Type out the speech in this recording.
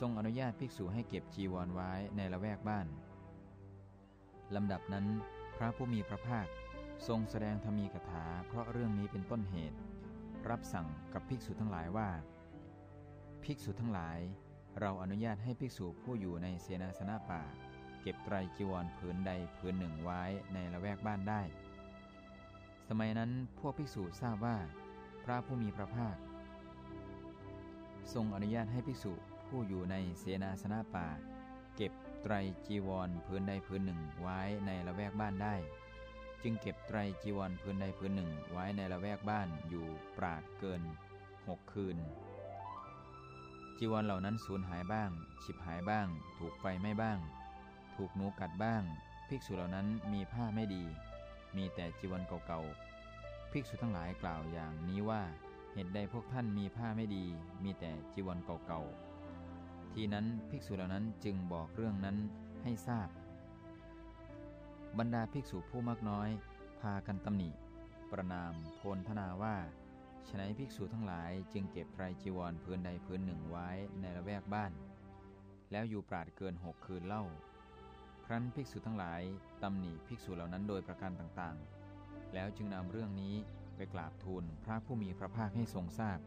ทรงอนุญาตภิกษุให้เก็บจีวรไว้ในละแวกบ้านลำดับนั้น พระผู้มีพระภาค ทรงแสดงธรรมีกถา เพราะเรื่องนี้เป็นต้นเหตุ รับสั่งกับภิกษุทั้งหลายว่า ภิกษุทั้งหลาย เราอนุญาตให้ภิกษุผู้อยู่ในเสนาสนะป่า เก็บไตรจีวรผืนใดผืนหนึ่งไว้ในละแวกบ้านได้ สมัยนั้นพวกภิกษุทราบว่า พระผู้มีพระภาค ทรงอนุญาตให้ภิกษุ ผู้อยู่ในเสนาสนะป่า เก็บไตรจีวรพื้นใดพื้นหนึ่งไว้ในละแวกบ้านได้ จึงเก็บไตรจีวรพื้นใดพื้นหนึ่งไว้ในละแวกบ้านอยู่ปราดเกินหกคืน จีวรเหล่านั้นสูญหายบ้าง ฉิบหายบ้าง ถูกไฟไหม้บ้าง ถูกหนูกัดบ้าง ภิกษุเหล่านั้นมีผ้าไม่ดี มีแต่จีวรเก่าๆภิกษุทั้งหลายกล่าวอย่างนี้ว่าเหตุใดพวกท่านมีผ้าไม่ดี มีแต่จีวรเก่าๆ ทีนั้นภิกษุเหล่านั้นจึงบอกเรื่องนั้นให้ทราบ บรรดาภิกษุผู้มากน้อย พากันตำหนิ ประนามโพลธนาว่าฉนัยภิกษุทั้งหลายจึงเก็บไตรจีวรพื้นใดพื้นหนึ่งไว้ในละแวกบ้าน แล้วอยู่ปราดเกินหกคืนเล่า ครั้นภิกษุทั้งหลายตำหนิภิกษุเหล่านั้นโดยประการต่างๆ แล้วจึงนำเรื่องนี้ไปกราบทูลพระผู้มีพระภาคให้ทรงทราบ